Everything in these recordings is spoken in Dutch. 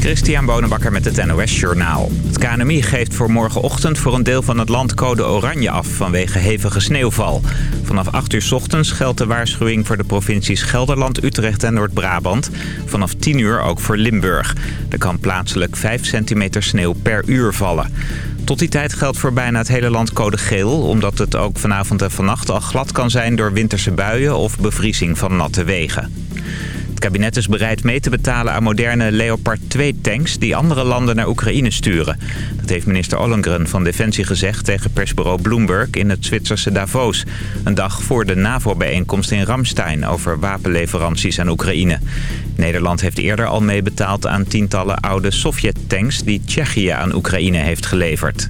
Christian Bonenbakker met het NOS Journaal. Het KNMI geeft voor morgenochtend voor een deel van het land code oranje af vanwege hevige sneeuwval. Vanaf 8 uur ochtends geldt de waarschuwing voor de provincies Gelderland, Utrecht en Noord-Brabant. Vanaf 10 uur ook voor Limburg. Er kan plaatselijk 5 centimeter sneeuw per uur vallen. Tot die tijd geldt voor bijna het hele land code geel... omdat het ook vanavond en vannacht al glad kan zijn door winterse buien of bevriezing van natte wegen. Kabinet is bereid mee te betalen aan moderne Leopard 2-tanks... die andere landen naar Oekraïne sturen. Dat heeft minister Ollengren van Defensie gezegd tegen persbureau Bloomberg... in het Zwitserse Davos. Een dag voor de NAVO-bijeenkomst in Ramstein... over wapenleveranties aan Oekraïne. Nederland heeft eerder al meebetaald aan tientallen oude Sovjet-tanks... die Tsjechië aan Oekraïne heeft geleverd.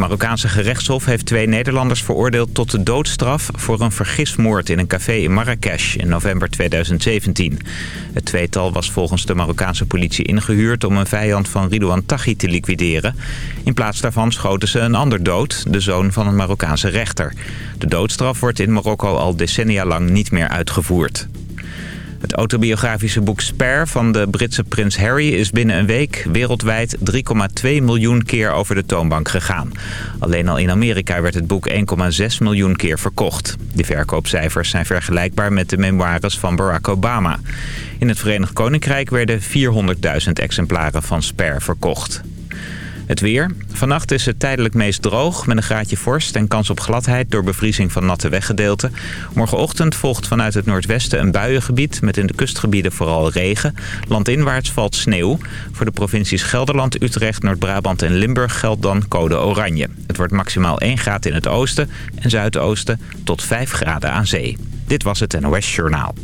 Marokkaanse gerechtshof heeft twee Nederlanders veroordeeld tot de doodstraf... voor een vergismoord in een café in Marrakesh in november 2017. Het tweetal was volgens de Marokkaanse politie ingehuurd... om een vijand van Ridouan Taghi te liquideren. In plaats daarvan schoten ze een ander dood, de zoon van een Marokkaanse rechter. De doodstraf wordt in Marokko al decennia lang niet meer uitgevoerd. Het autobiografische boek Spare van de Britse prins Harry is binnen een week wereldwijd 3,2 miljoen keer over de toonbank gegaan. Alleen al in Amerika werd het boek 1,6 miljoen keer verkocht. Die verkoopcijfers zijn vergelijkbaar met de memoires van Barack Obama. In het Verenigd Koninkrijk werden 400.000 exemplaren van Spare verkocht. Het weer. Vannacht is het tijdelijk meest droog met een graadje vorst en kans op gladheid door bevriezing van natte weggedeelten. Morgenochtend volgt vanuit het noordwesten een buiengebied met in de kustgebieden vooral regen. Landinwaarts valt sneeuw. Voor de provincies Gelderland, Utrecht, Noord-Brabant en Limburg geldt dan code oranje. Het wordt maximaal 1 graad in het oosten en zuidoosten tot 5 graden aan zee. Dit was het NOS Journaal.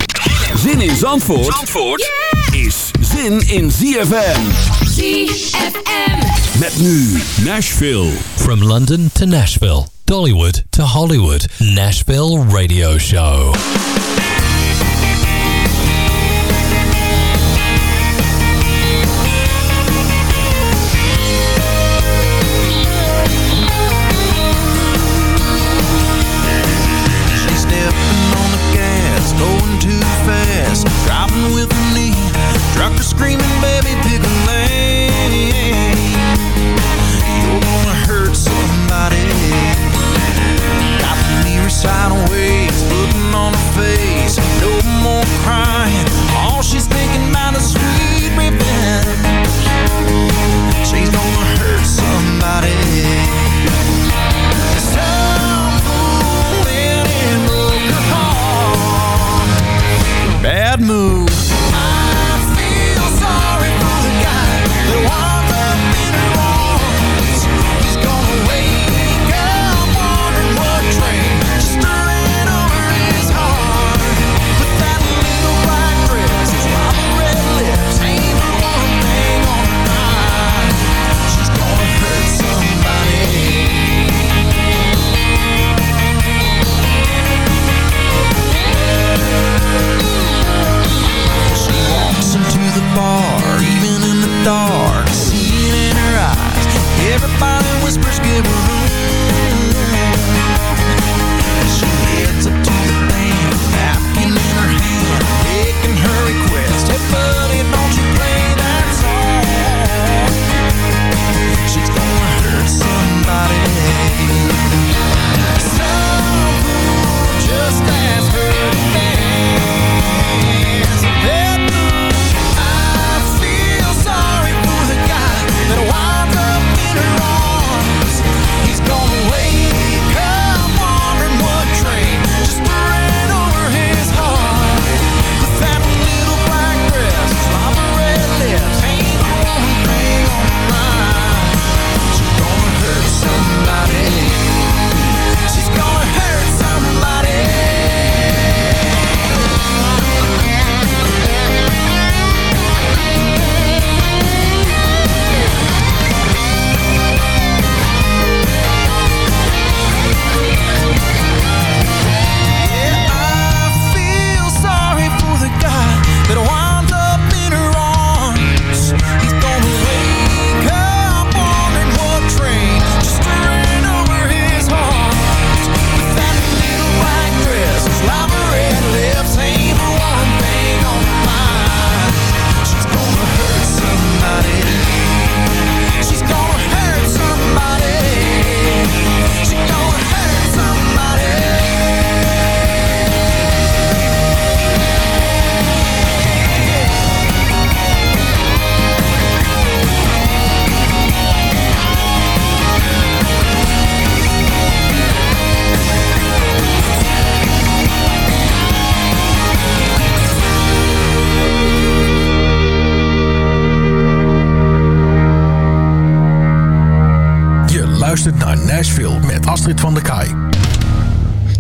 Zin in Zandvoort, Zandvoort is zin in ZFM. ZFM. Met nu Nashville. From London to Nashville, Dollywood to Hollywood, Nashville Radio Show.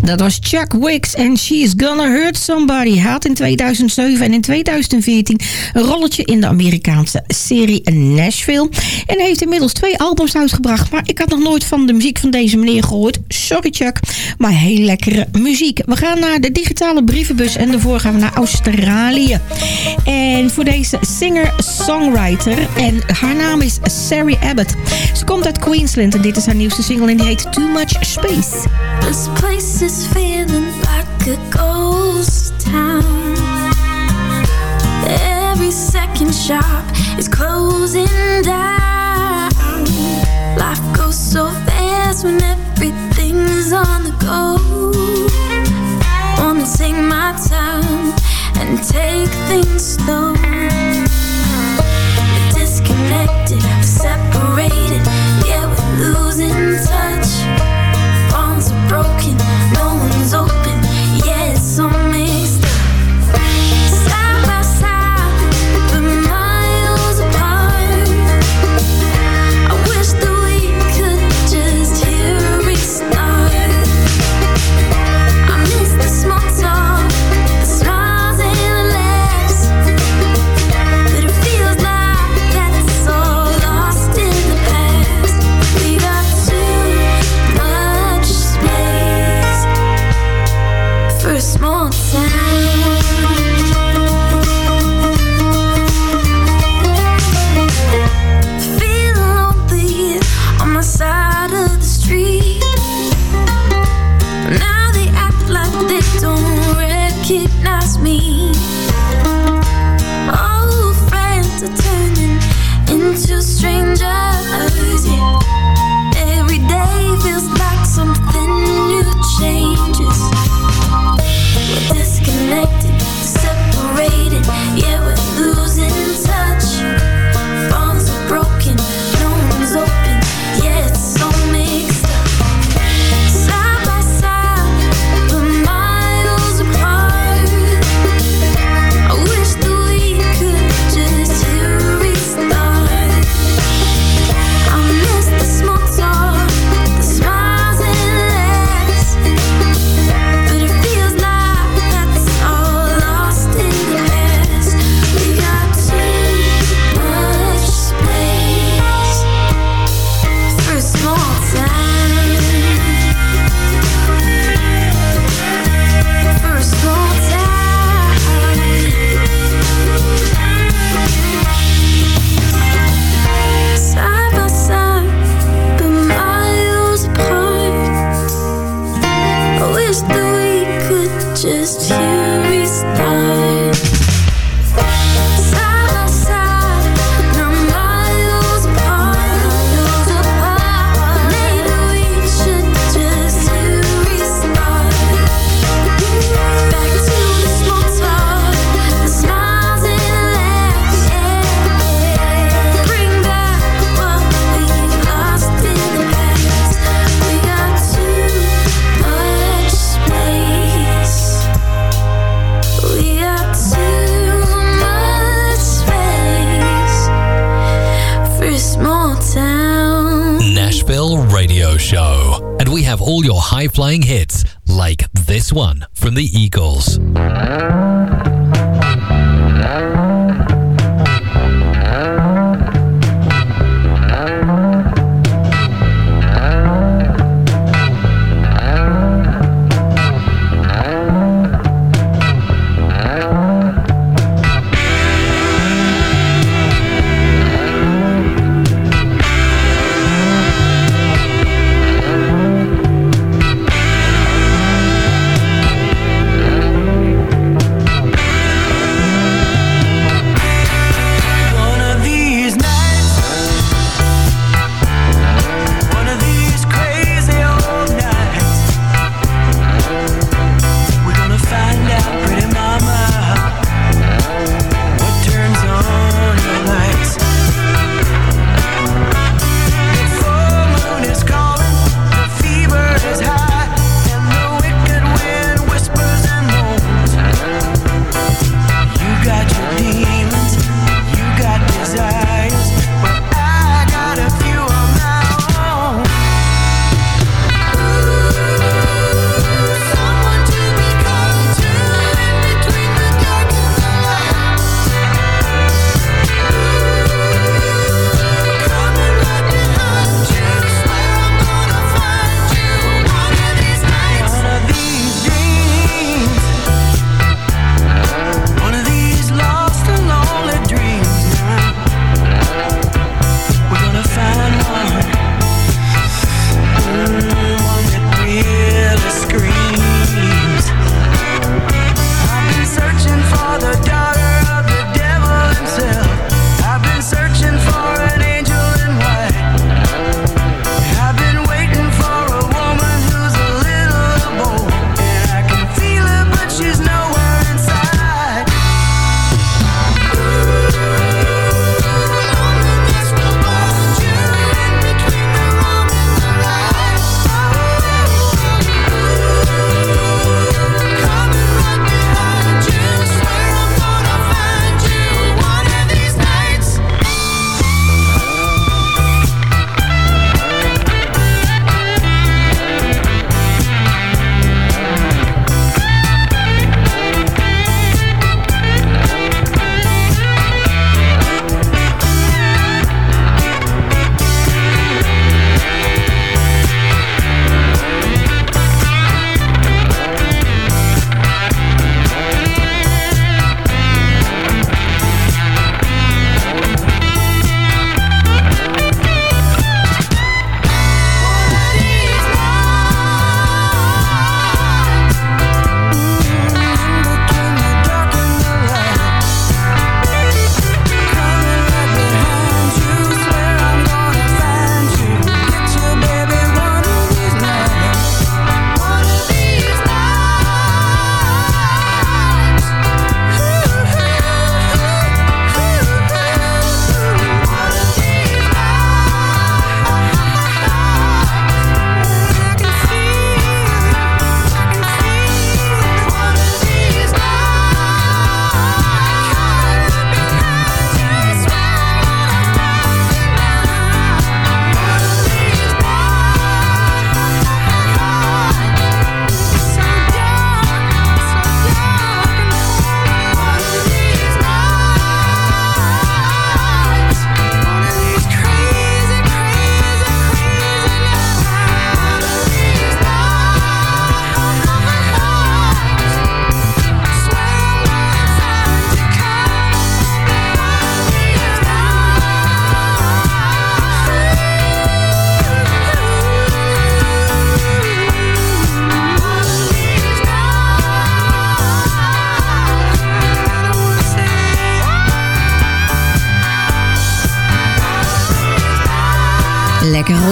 Dat was Chuck Wicks en She's Gonna Hurt Somebody. Hij had in 2007 en in 2014 een rolletje in de Amerikaanse serie Nashville. En heeft inmiddels twee albums uitgebracht. Maar ik had nog nooit van de muziek van deze meneer gehoord. Sorry Chuck, maar heel lekkere muziek. We gaan naar de digitale brievenbus en daarvoor gaan we naar Australië. En voor deze singer-songwriter. En haar naam is Sari Abbott. Ze komt uit Queensland en dit is haar nieuwste single en die heet Too Much Space. This is feeling like a ghost town. Every second shop is closing down. Life goes so fast when everything's on the go. Wanna take my time and take things slow. We're disconnected, separated, yeah, we're losing touch. Flying hits, like this one from the Eagles.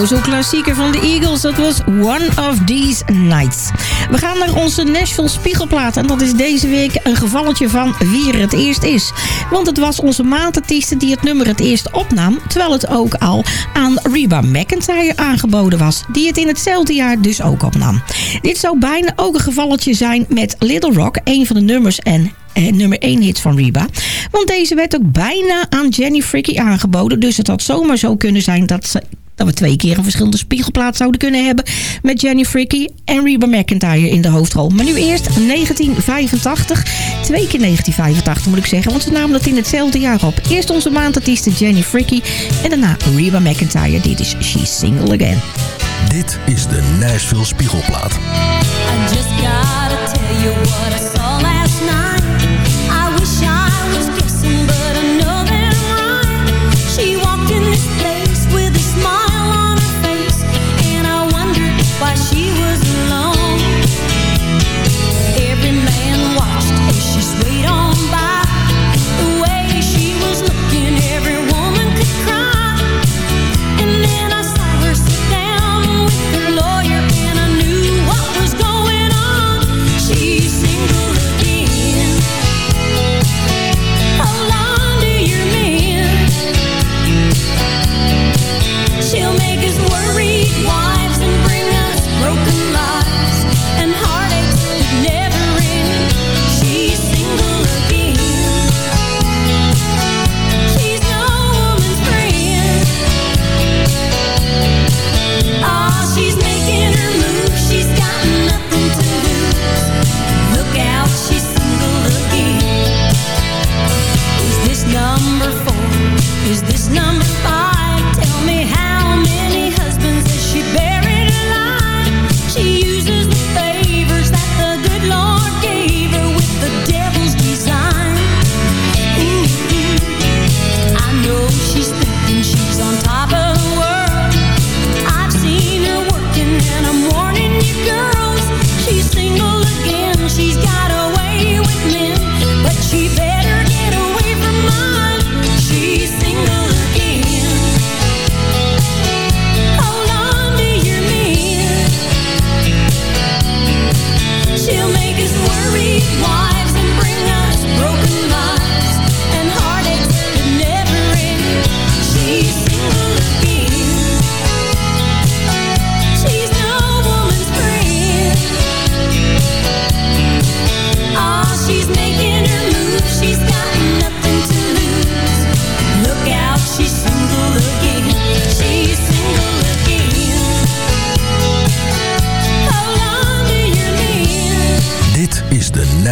Zo'n klassieker van de Eagles. Dat was One of These Nights. We gaan naar onze Nashville Spiegelplaat. En dat is deze week een gevalletje van wie er het eerst is. Want het was onze maandartieste die het nummer het eerst opnam. Terwijl het ook al aan Reba McIntyre aangeboden was. Die het in hetzelfde jaar dus ook opnam. Dit zou bijna ook een gevalletje zijn met Little Rock. Een van de nummers en eh, nummer 1 hit van Reba. Want deze werd ook bijna aan Jenny Fricky aangeboden. Dus het had zomaar zo kunnen zijn dat, ze, dat we twee keer een verschillende spiegelplaat zouden kunnen hebben. Met Jenny Fricky en Reba McIntyre in de hoofdrol. Maar nu eerst 1985. Twee keer 1985 moet ik zeggen. Want ze namen dat in hetzelfde jaar op. Eerst onze maandartieste Jenny Fricky. En daarna Reba McIntyre. Dit is She's Single Again. Dit is de Nashville Spiegelplaat. I just gotta tell you what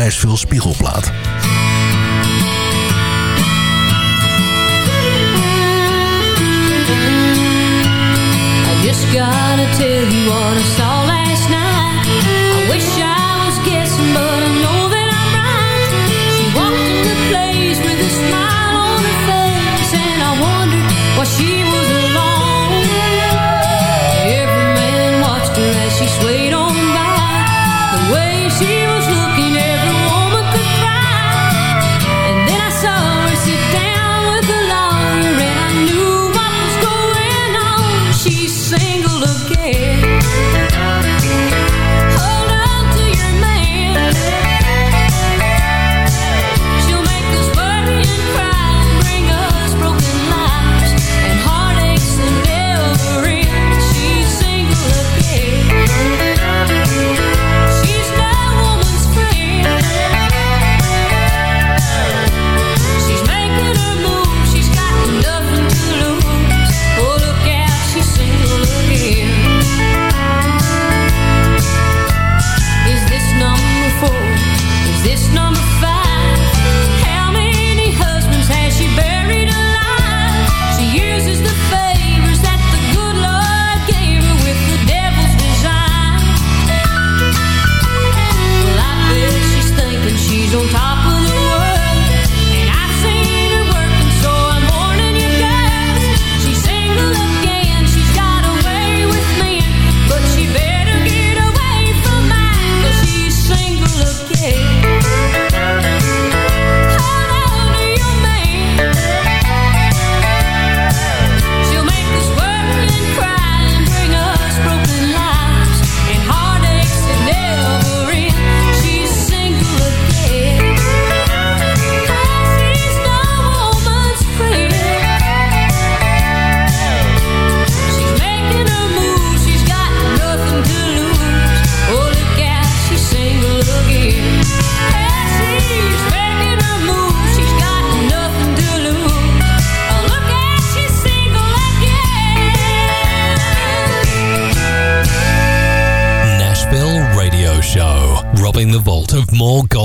Nashville Spiegelplaat. I just gotta tell you what I saw last night. I wish I was guessing, but I know that I'm right. She walked the place with a smile on her face, and I wondered why she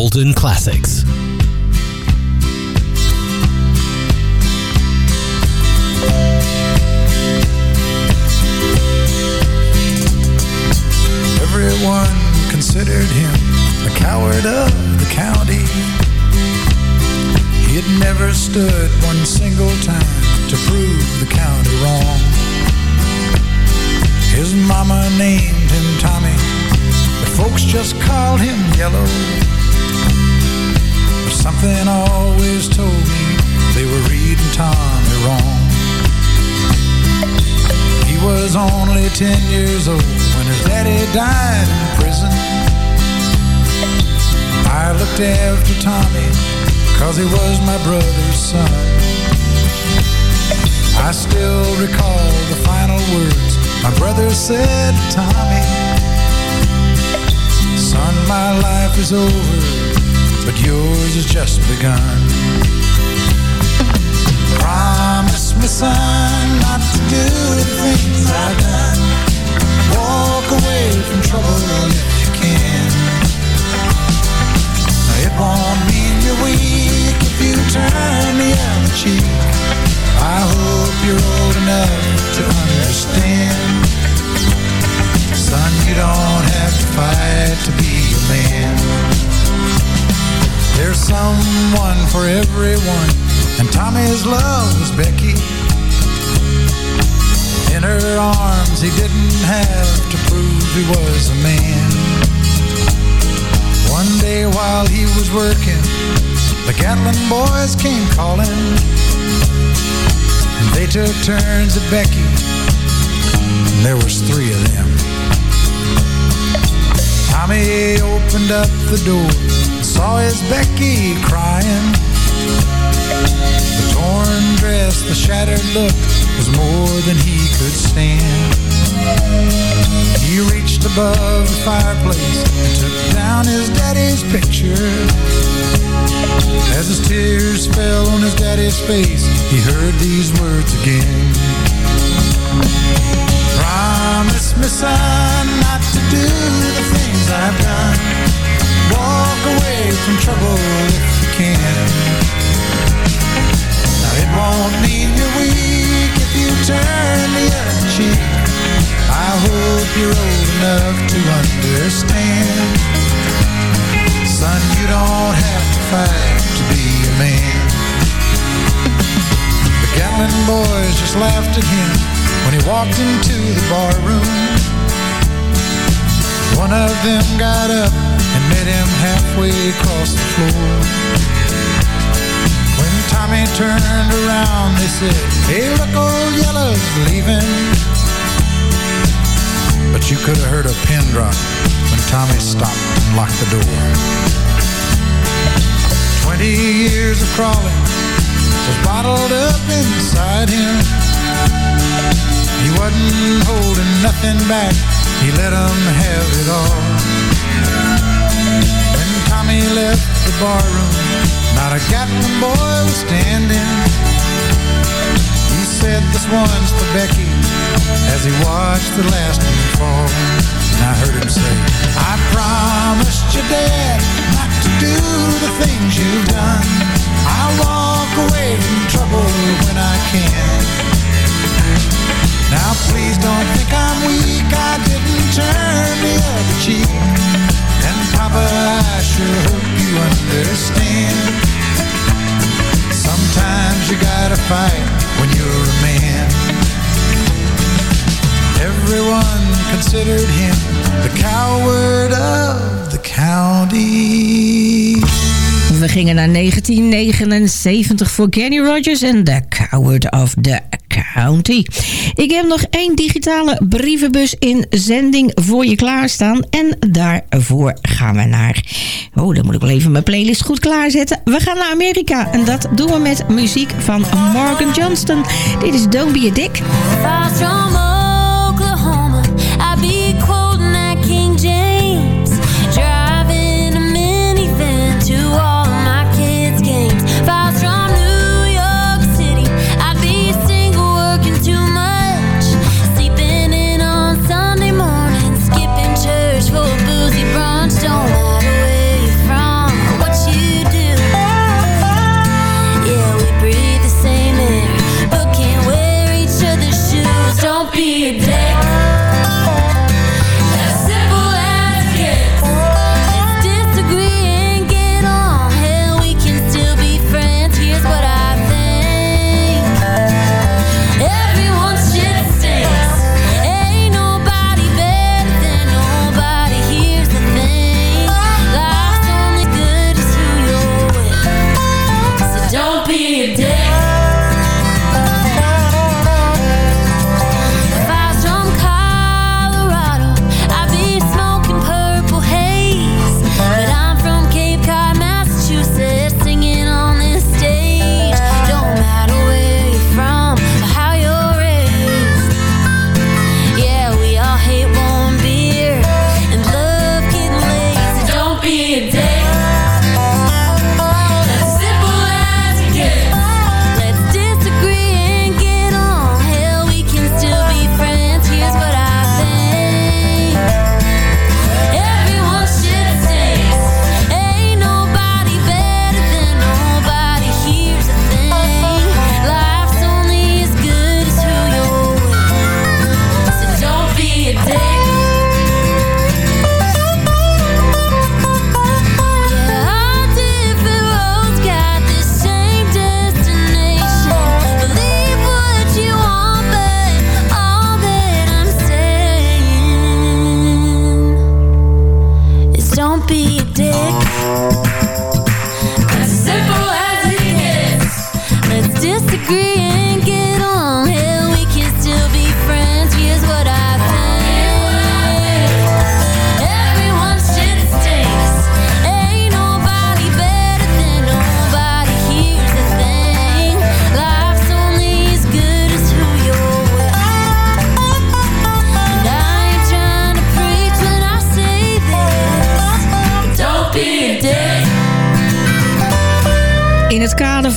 golden classics. Cause he was my brother's son. I still recall the final words my brother said to Tommy. Son, my life is over, but yours has just begun. Promise me, son, not to do the things I've done. Walk away from trouble for everyone, and Tommy's love was Becky. In her arms, he didn't have to prove he was a man. One day while he was working, the Gatlin boys came calling. And they took turns at Becky, and there was three of them. Tommy opened up the door, saw his Becky crying. The torn dress, the shattered look was more than he could stand. He reached above the fireplace and took down his daddy's picture. As his tears fell on his daddy's face, he heard these words again. Promise me, son, not to do the things I've done. Walk away from trouble if you can. Now it won't mean you're weak if you turn the other cheek. I hope you're old enough to understand. Son, you don't have to fight to be a man. The Gatlin boys just laughed at him when he walked into the bar room. One of them got up and met him halfway across the floor. When Tommy turned around, they said, Hey, look, old Yellow's leaving. But you could have heard a pin drop when Tommy stopped and locked the door. Twenty years of crawling was bottled up inside him. He wasn't holding nothing back, he let 'em have it all. Tommy left the barroom, not a Gatlin boy was standing. He said, this one's for Becky, as he watched the last one fall. And I heard him say, I promised you, Dad, not to do the things you've done. I'll walk away from trouble when I can. Now please don't think I'm weak, I didn't turn the other cheek. Papa, I sure hope you understand. Sometimes you gotta fight when you're a man. Everyone considered him the coward of the county. We gingen naar 1979 voor Kenny Rogers en The Coward of the County. Ik heb nog één digitale brievenbus in zending voor je klaarstaan. En daarvoor gaan we naar... Oh, dan moet ik wel even mijn playlist goed klaarzetten. We gaan naar Amerika en dat doen we met muziek van Morgan Johnston. Dit is Don't Be a Dick.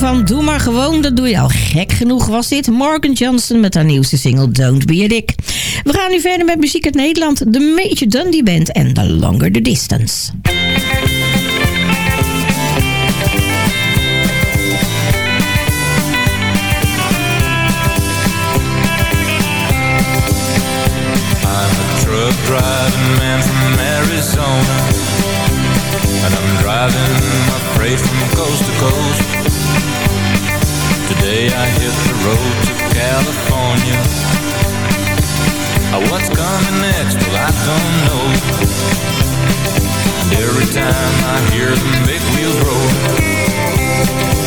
Van Doe maar gewoon, dat doe je al gek genoeg was dit. Morgan Johnson met haar nieuwste single Don't Be a Dick. We gaan nu verder met muziek uit Nederland. De Major Dundee Band en The Longer the Distance. Driving man from Arizona And I'm driving my freight from coast to coast Today I hit the road to California. What's coming next? Well, I don't know. And every time I hear them big wheels roll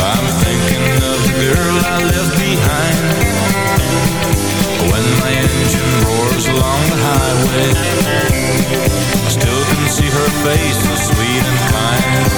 I'm thinking of the girl I left behind. When my engine roars along the highway I still can see her face so sweet and kind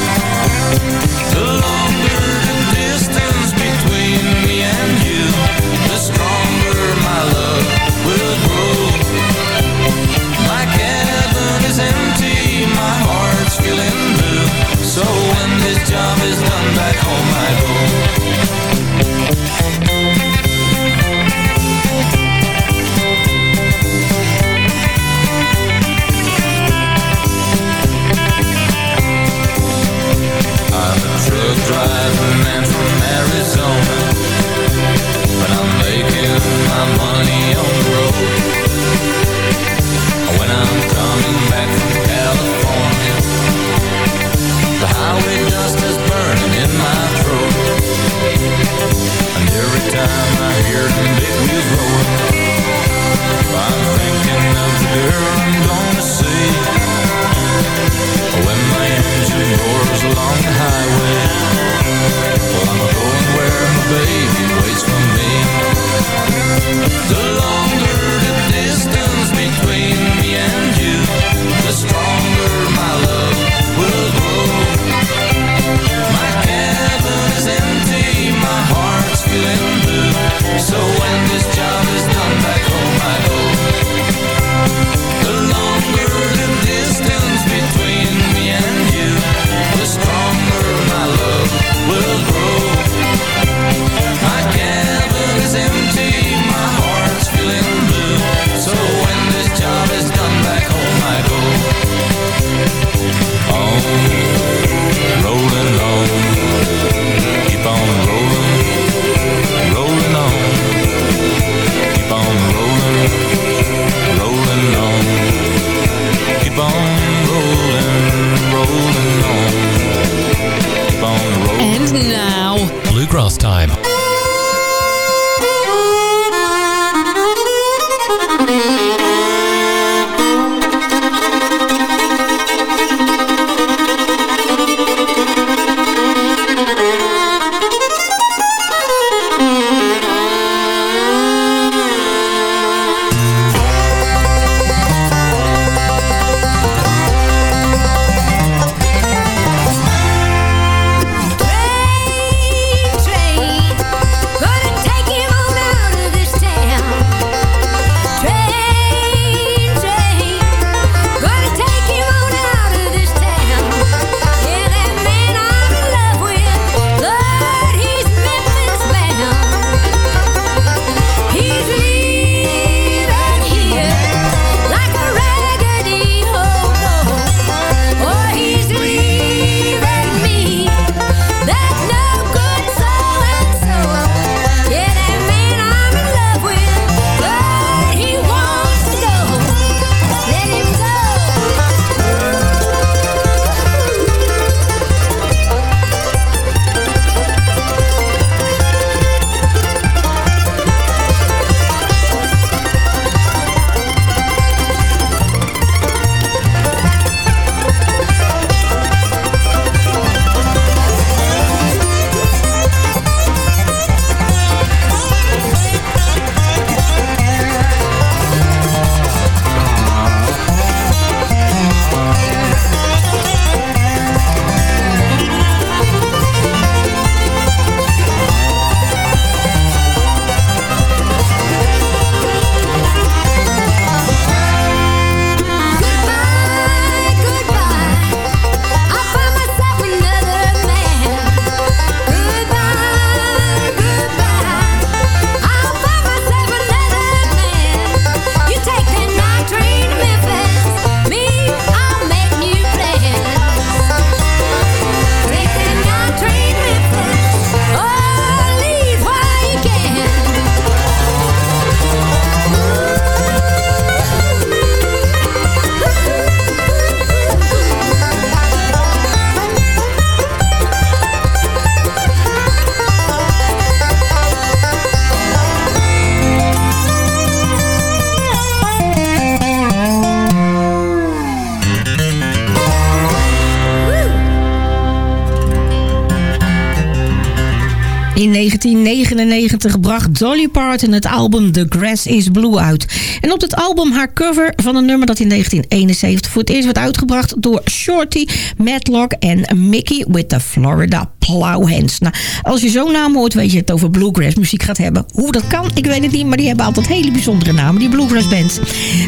19 1999 bracht Dolly Parton het album The Grass is Blue uit. En op het album haar cover van een nummer dat in 1971 voor het eerst werd uitgebracht door Shorty, Matlock en Mickey with the Florida Plowhands. Nou, als je zo'n naam hoort, weet je het over bluegrass muziek gaat hebben. Hoe dat kan, ik weet het niet, maar die hebben altijd hele bijzondere namen, die bluegrass bands.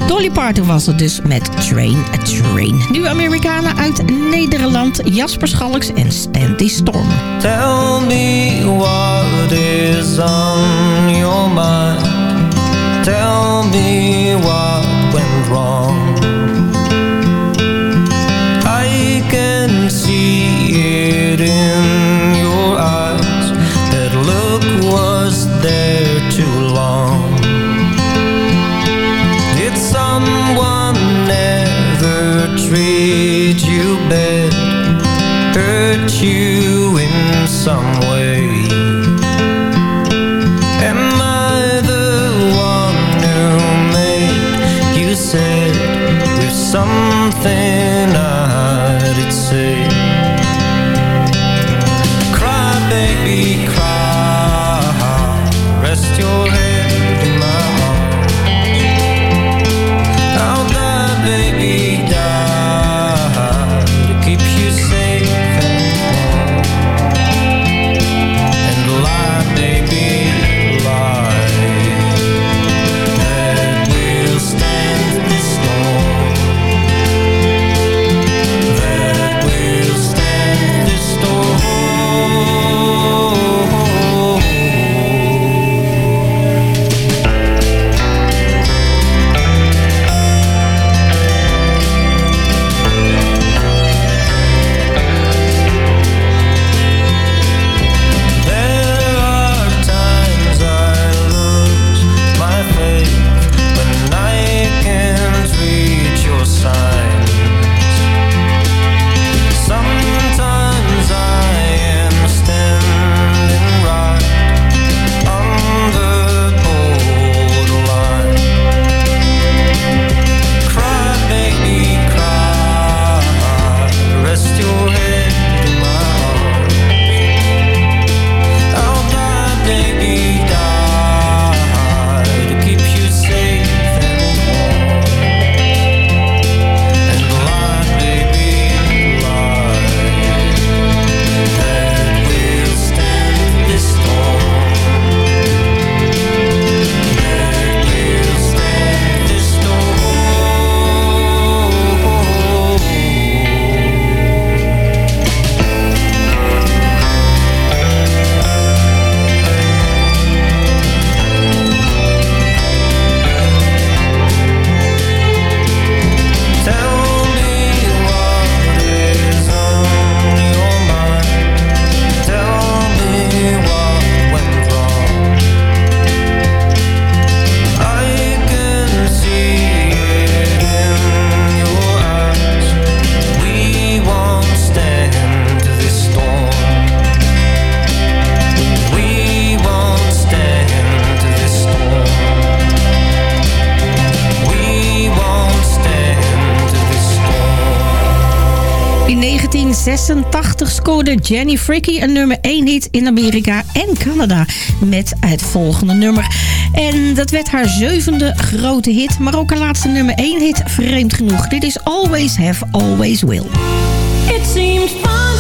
Dolly Parton was het dus met Train a Train. Nu Amerikanen uit Nederland, Jasper Schalks en Stanley Storm. Tell me what is on your mind. Tell me what went wrong. I can see it in something 1986 scoorde Jenny Fricky een nummer 1 hit in Amerika en Canada met het volgende nummer. En dat werd haar zevende grote hit, maar ook haar laatste nummer 1 hit, vreemd genoeg. Dit is Always Have, Always Will. It seems funny,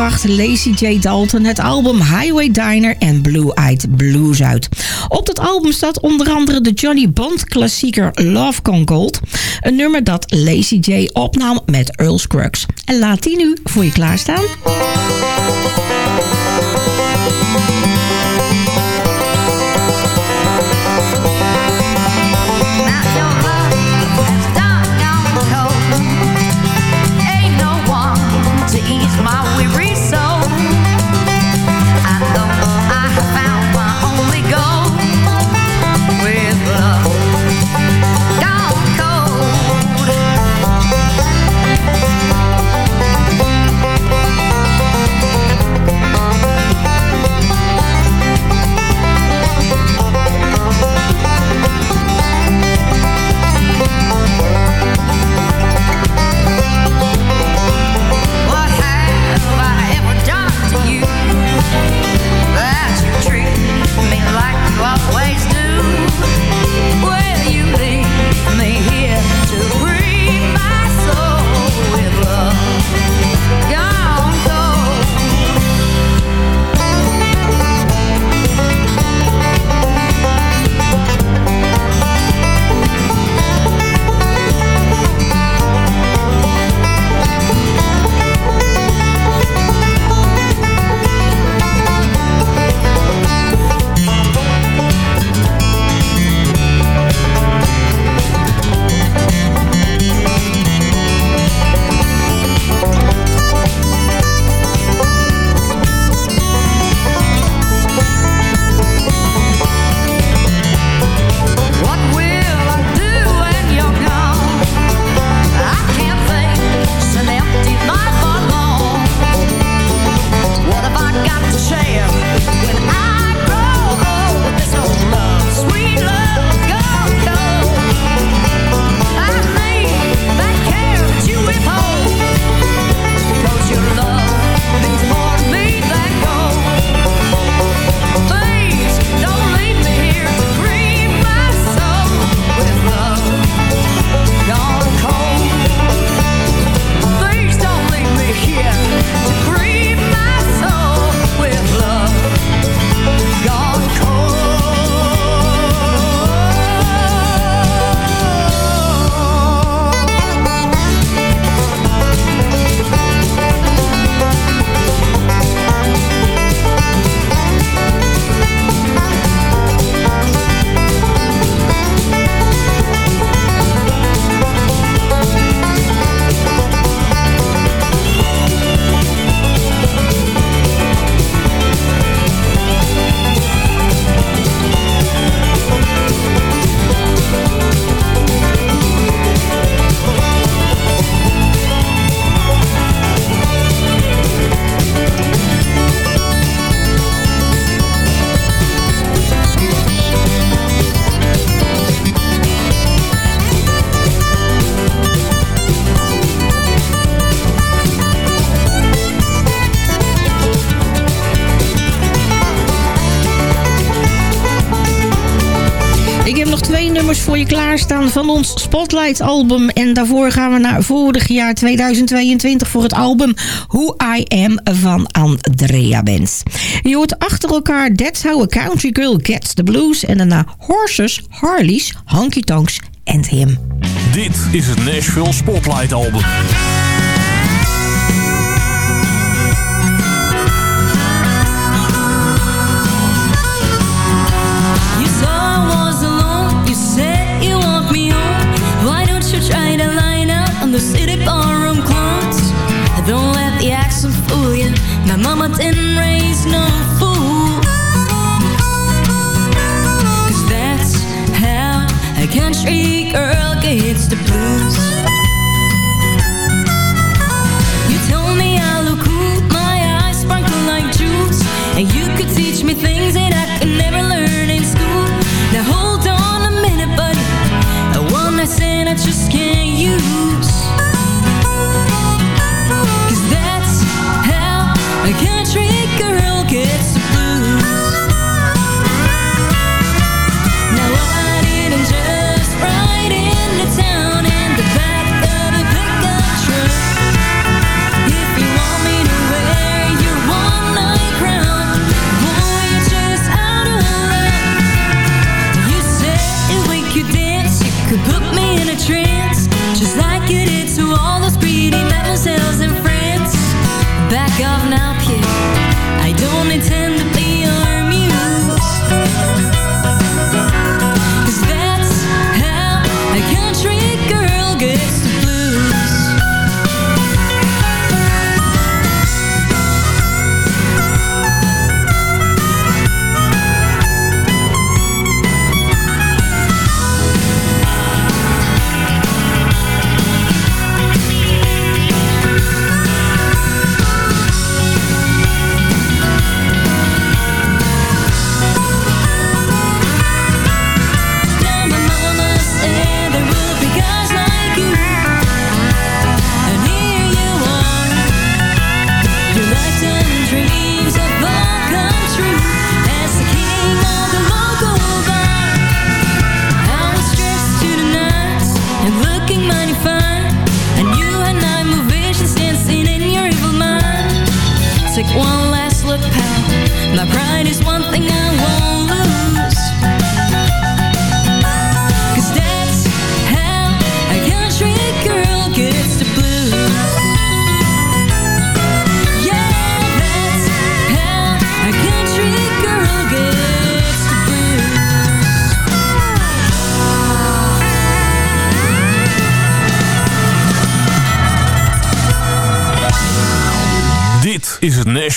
bracht Lacey J. Dalton het album Highway Diner en Blue Eyed Blues uit. Op dat album staat onder andere de Johnny Bond klassieker Love Con Gold. Een nummer dat Lacey J. opnam met Earl Scruggs. En laat die nu voor je klaarstaan. MUZIEK voor je klaarstaan van ons Spotlight album. En daarvoor gaan we naar vorig jaar 2022 voor het album Who I Am van Andrea Benz. Je hoort achter elkaar That's How a Country Girl Gets the Blues. En daarna Horses, Harleys, Honky Tonks en Him. Dit is het Nashville Spotlight album. of now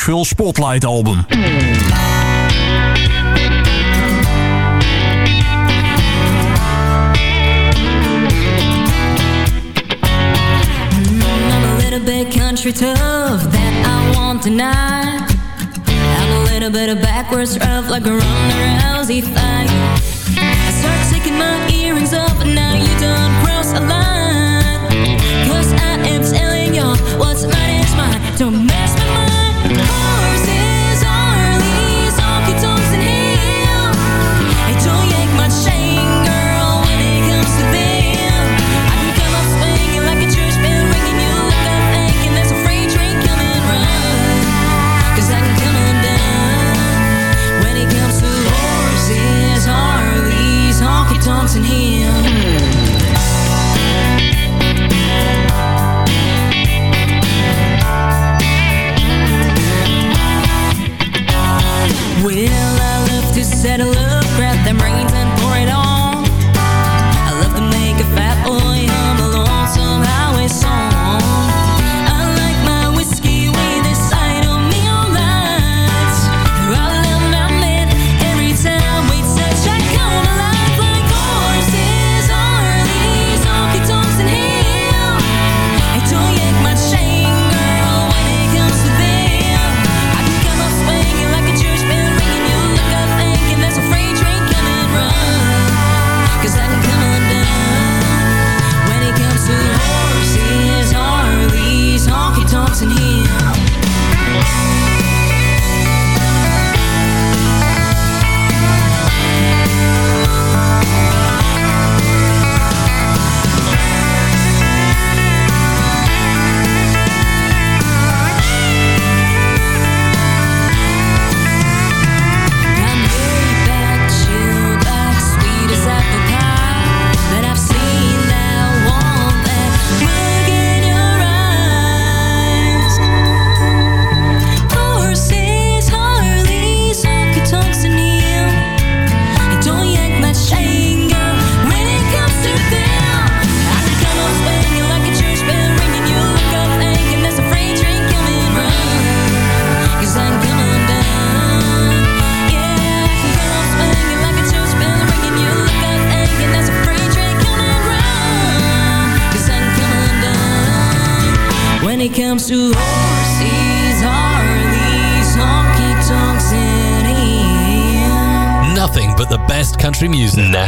Nashville Spotlight album. bit country tough that I won't deny. I'm a little bit of backwards rough like a Ronda Rousey fight. I start taking my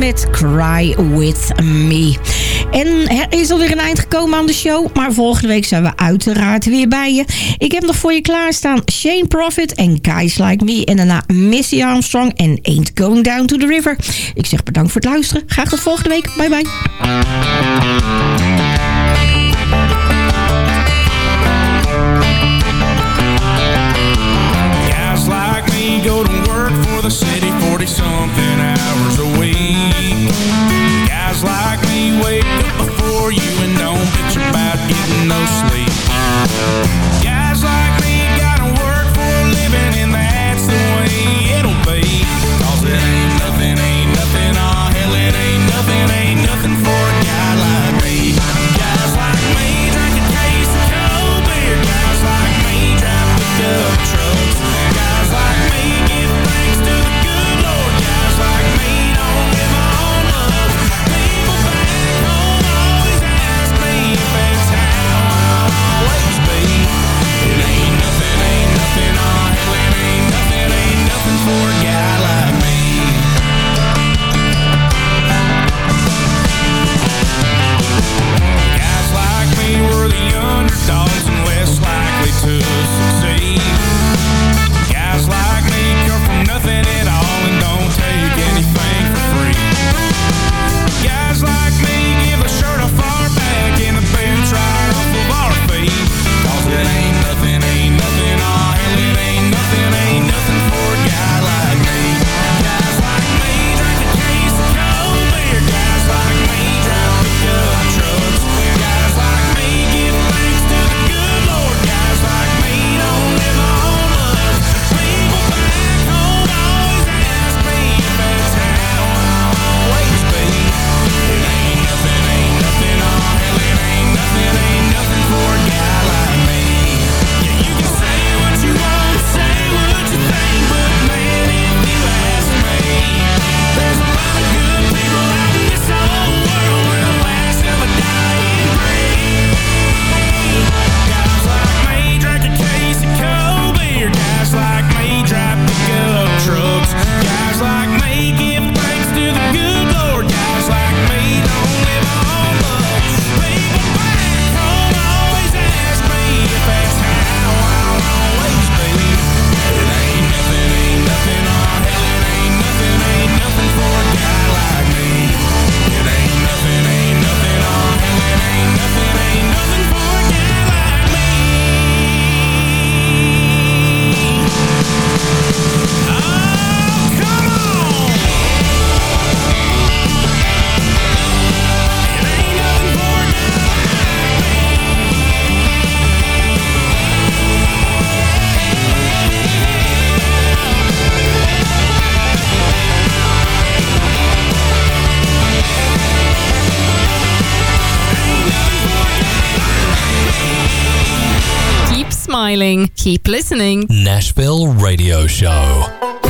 met Cry With Me. En er is alweer een eind gekomen aan de show. Maar volgende week zijn we uiteraard weer bij je. Ik heb nog voor je klaarstaan Shane Profit en Guys Like Me. En daarna Missy Armstrong en Ain't Going Down to the River. Ik zeg bedankt voor het luisteren. Graag tot volgende week. Bye bye. something smiling. Keep listening. Nashville Radio Show.